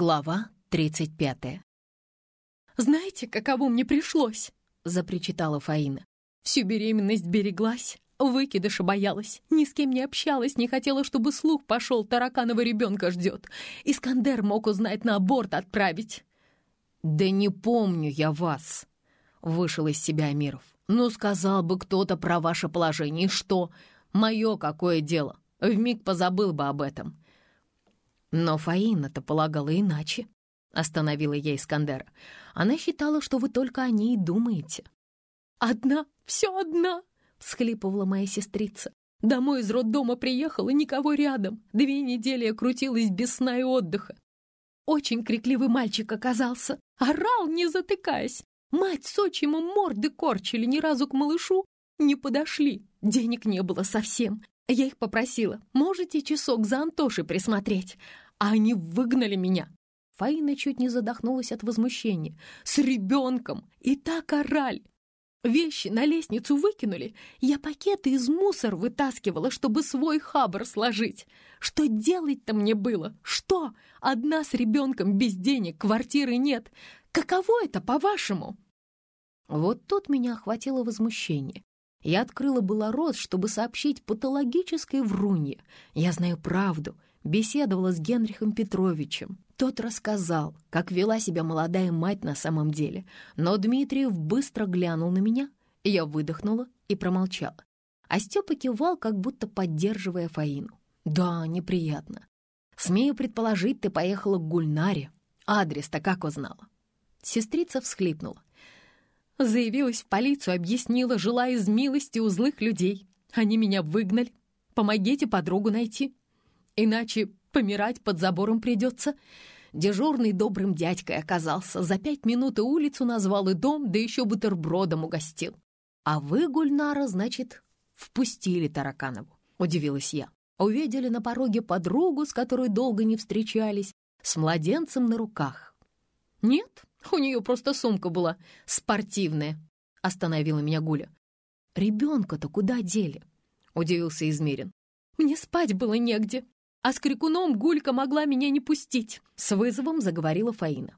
Глава 35 «Знаете, каково мне пришлось?» — запричитала Фаина. «Всю беременность береглась, выкидыша боялась, ни с кем не общалась, не хотела, чтобы слух пошел, тараканова ребенка ждет. Искандер мог узнать на аборт отправить». «Да не помню я вас», — вышел из себя Амиров. «Ну, сказал бы кто-то про ваше положение, что? Мое какое дело? Вмиг позабыл бы об этом». «Но Фаина-то полагала иначе», — остановила я Искандера. «Она считала, что вы только о ней думаете». «Одна, все одна!» — всхлипывала моя сестрица. «Домой из роддома приехала, никого рядом. Две недели я крутилась без сна и отдыха. Очень крикливый мальчик оказался. Орал, не затыкаясь. Мать с отчимом морды корчили, ни разу к малышу не подошли. Денег не было совсем. Я их попросила, можете часок за Антошей присмотреть? А они выгнали меня. Фаина чуть не задохнулась от возмущения. С ребенком! И так орали! Вещи на лестницу выкинули. Я пакеты из мусор вытаскивала, чтобы свой хабр сложить. Что делать-то мне было? Что? Одна с ребенком без денег, квартиры нет. Каково это, по-вашему?» Вот тут меня охватило возмущение. Я открыла было рот, чтобы сообщить патологическое врунье. Я знаю правду. Беседовала с Генрихом Петровичем. Тот рассказал, как вела себя молодая мать на самом деле. Но Дмитриев быстро глянул на меня, я выдохнула и промолчала. А Степа кивал, как будто поддерживая Фаину. «Да, неприятно. Смею предположить, ты поехала к Гульнаре. Адрес-то как узнала?» Сестрица всхлипнула. Заявилась в полицию, объяснила, жила из милости у злых людей. Они меня выгнали. Помогите подругу найти. Иначе помирать под забором придется. Дежурный добрым дядькой оказался. За пять минут и улицу назвал, и дом, да еще бутербродом угостил. «А вы, Гульнара, значит, впустили Тараканову?» — удивилась я. Увидели на пороге подругу, с которой долго не встречались, с младенцем на руках. «Нет, у нее просто сумка была спортивная», — остановила меня Гуля. «Ребенка-то куда дели?» — удивился Измерин. «Мне спать было негде, а с крикуном Гулька могла меня не пустить», — с вызовом заговорила Фаина.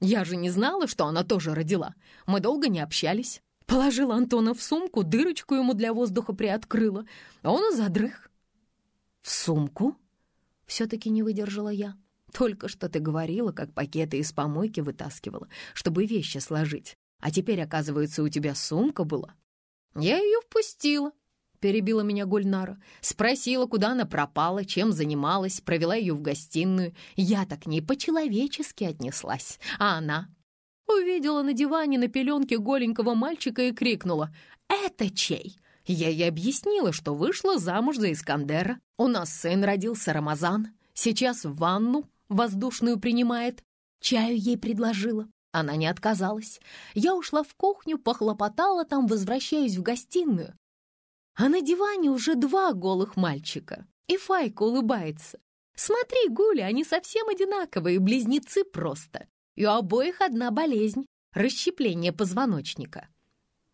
«Я же не знала, что она тоже родила. Мы долго не общались. Положила Антона в сумку, дырочку ему для воздуха приоткрыла, а он и задрых». «В сумку?» — все-таки не выдержала я. Только что ты говорила, как пакеты из помойки вытаскивала, чтобы вещи сложить. А теперь, оказывается, у тебя сумка была. Я ее впустила, перебила меня Гульнара. Спросила, куда она пропала, чем занималась, провела ее в гостиную. Я так к ней по-человечески отнеслась. А она увидела на диване на пеленке голенького мальчика и крикнула «Это чей?» Я ей объяснила, что вышла замуж за Искандера. У нас сын родился Рамазан. Сейчас в ванну воздушную принимает. Чаю ей предложила. Она не отказалась. Я ушла в кухню, похлопотала там, возвращаюсь в гостиную. А на диване уже два голых мальчика. И Файка улыбается. Смотри, Гуля, они совсем одинаковые, близнецы просто. И у обоих одна болезнь — расщепление позвоночника.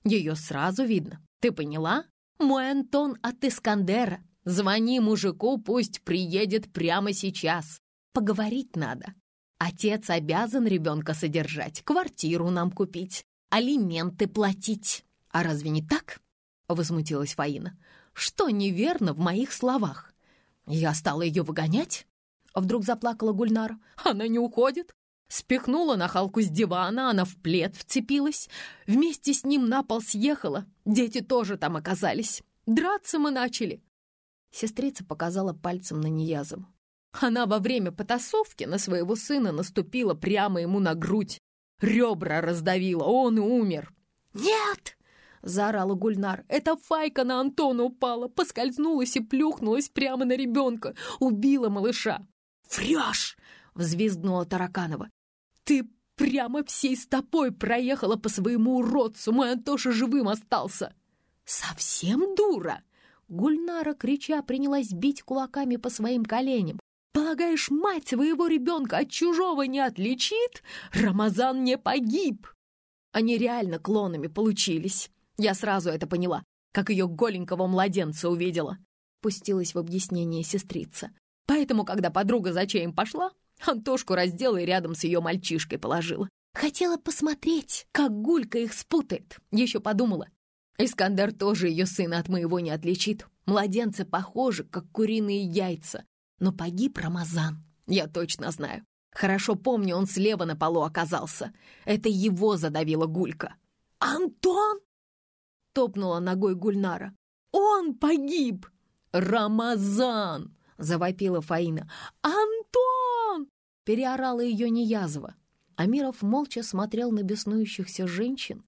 Ее сразу видно. Ты поняла? Мой Антон от Искандера. Звони мужику, пусть приедет прямо сейчас. Поговорить надо. Отец обязан ребенка содержать, квартиру нам купить, алименты платить. А разве не так? Возмутилась Фаина. Что неверно в моих словах? Я стала ее выгонять? Вдруг заплакала Гульнара. Она не уходит. Спихнула нахалку с дивана, она в плед вцепилась. Вместе с ним на пол съехала. Дети тоже там оказались. Драться мы начали. Сестрица показала пальцем на Ниязову. Она во время потасовки на своего сына наступила прямо ему на грудь. Ребра раздавила, он и умер. «Нет!» — заорала Гульнар. «Эта файка на Антона упала, поскользнулась и плюхнулась прямо на ребенка. Убила малыша». «Врешь!» — взвизгнула Тараканова. «Ты прямо всей стопой проехала по своему уродцу, мой Антоша живым остался!» «Совсем дура!» Гульнара, крича, принялась бить кулаками по своим коленям. Полагаешь, мать своего ребенка от чужого не отличит? Рамазан не погиб!» Они реально клонами получились. Я сразу это поняла, как ее голенького младенца увидела. Пустилась в объяснение сестрица. Поэтому, когда подруга за чаем пошла, Антошку раздела и рядом с ее мальчишкой положила. Хотела посмотреть, как Гулька их спутает. Еще подумала. Искандер тоже ее сына от моего не отличит. Младенцы похожи, как куриные яйца. Но погиб Рамазан, я точно знаю. Хорошо помню, он слева на полу оказался. Это его задавила Гулька. «Антон!» — топнула ногой Гульнара. «Он погиб!» «Рамазан!» — завопила Фаина. «Антон!» — переорала ее Неязова. Амиров молча смотрел на беснующихся женщин.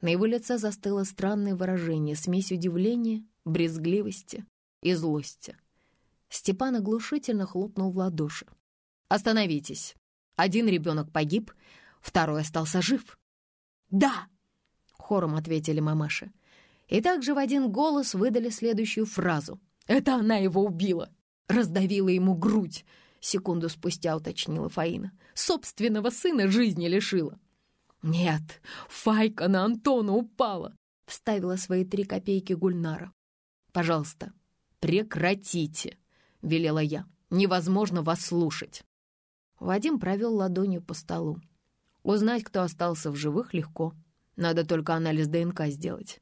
На его лице застыло странное выражение, смесь удивления, брезгливости и злости. Степан оглушительно хлопнул в ладоши. «Остановитесь! Один ребенок погиб, второй остался жив». «Да!» — хором ответили мамаши. И также в один голос выдали следующую фразу. «Это она его убила!» Раздавила ему грудь. Секунду спустя уточнила Фаина. «Собственного сына жизни лишила». «Нет, Файка на Антона упала!» Вставила свои три копейки Гульнара. «Пожалуйста, прекратите!» — велела я. «Невозможно вас слушать!» Вадим провел ладонью по столу. Узнать, кто остался в живых, легко. Надо только анализ ДНК сделать.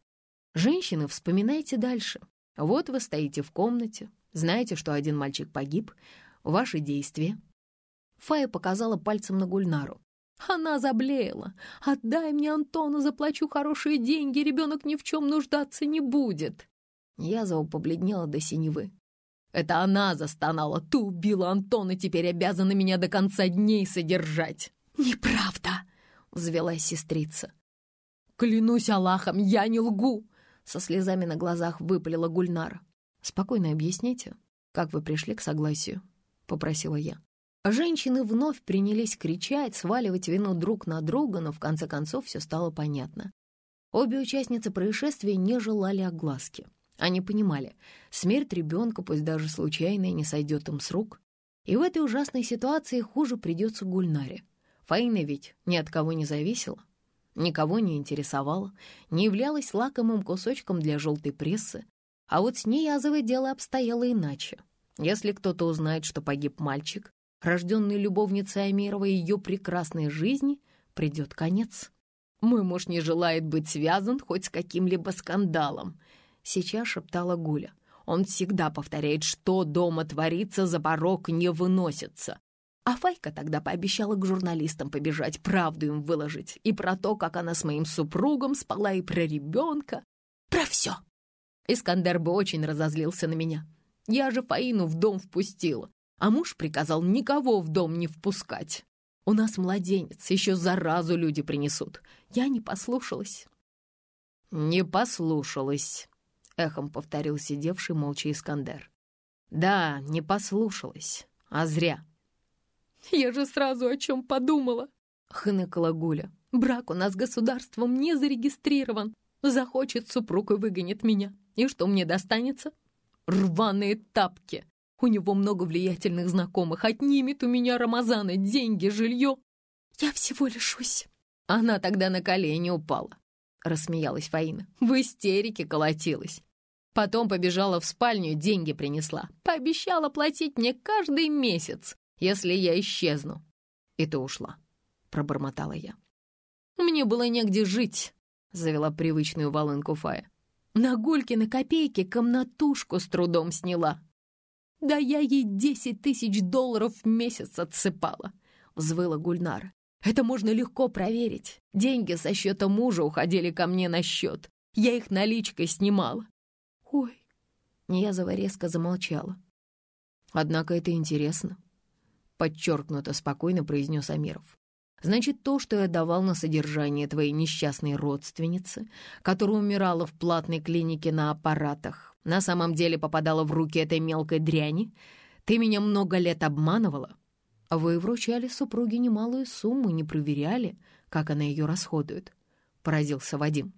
Женщины, вспоминайте дальше. Вот вы стоите в комнате, знаете, что один мальчик погиб. Ваши действия. Фая показала пальцем на Гульнару. Она заблеяла. «Отдай мне Антона, заплачу хорошие деньги, ребенок ни в чем нуждаться не будет». Язова побледнела до синевы. Это она застонала. Ты убила Антона, теперь обязана меня до конца дней содержать. Неправда, взвелась сестрица. Клянусь Аллахом, я не лгу. Со слезами на глазах выпалила Гульнара. Спокойно объясните, как вы пришли к согласию, попросила я. Женщины вновь принялись кричать, сваливать вину друг на друга, но в конце концов все стало понятно. Обе участницы происшествия не желали огласки. Они понимали, смерть ребенка, пусть даже случайная, не сойдет им с рук. И в этой ужасной ситуации хуже придется Гульнаре. Фаина ведь ни от кого не зависела, никого не интересовала, не являлась лакомым кусочком для желтой прессы. А вот с ней азовое дело обстояло иначе. Если кто-то узнает, что погиб мальчик, рожденный любовницей Амирова ее прекрасной жизни, придет конец. Мой муж не желает быть связан хоть с каким-либо скандалом — сейчас шептала Гуля. Он всегда повторяет, что дома творится, за порог не выносится. А Файка тогда пообещала к журналистам побежать, правду им выложить. И про то, как она с моим супругом спала, и про ребенка. Про все. Искандер бы очень разозлился на меня. Я же Фаину в дом впустила, а муж приказал никого в дом не впускать. У нас младенец, еще заразу люди принесут. Я не послушалась. Не послушалась, эхом повторил сидевший молча Искандер. Да, не послушалась, а зря. Я же сразу о чем подумала, хныкала Гуля. Брак у нас государством не зарегистрирован. Захочет супруг и выгонит меня. И что мне достанется? Рваные тапки. У него много влиятельных знакомых. Отнимет у меня Рамазана деньги, жилье. Я всего лишусь. Она тогда на колени упала. Рассмеялась Фаина. В истерике колотилась. Потом побежала в спальню, деньги принесла. Пообещала платить мне каждый месяц, если я исчезну. И ты ушла, пробормотала я. Мне было негде жить, завела привычную волынку Фая. На Гулькины копейки комнатушку с трудом сняла. Да я ей десять тысяч долларов в месяц отсыпала, взвыла Гульнара. Это можно легко проверить. Деньги со счета мужа уходили ко мне на счет. Я их наличкой снимала. «Ой!» Неязова резко замолчала. «Однако это интересно», — подчеркнуто спокойно произнес Амиров. «Значит, то, что я давал на содержание твоей несчастной родственницы, которая умирала в платной клинике на аппаратах, на самом деле попадала в руки этой мелкой дряни, ты меня много лет обманывала, вы вручали супруге немалую сумму, не проверяли, как она ее расходует», — поразился Вадим.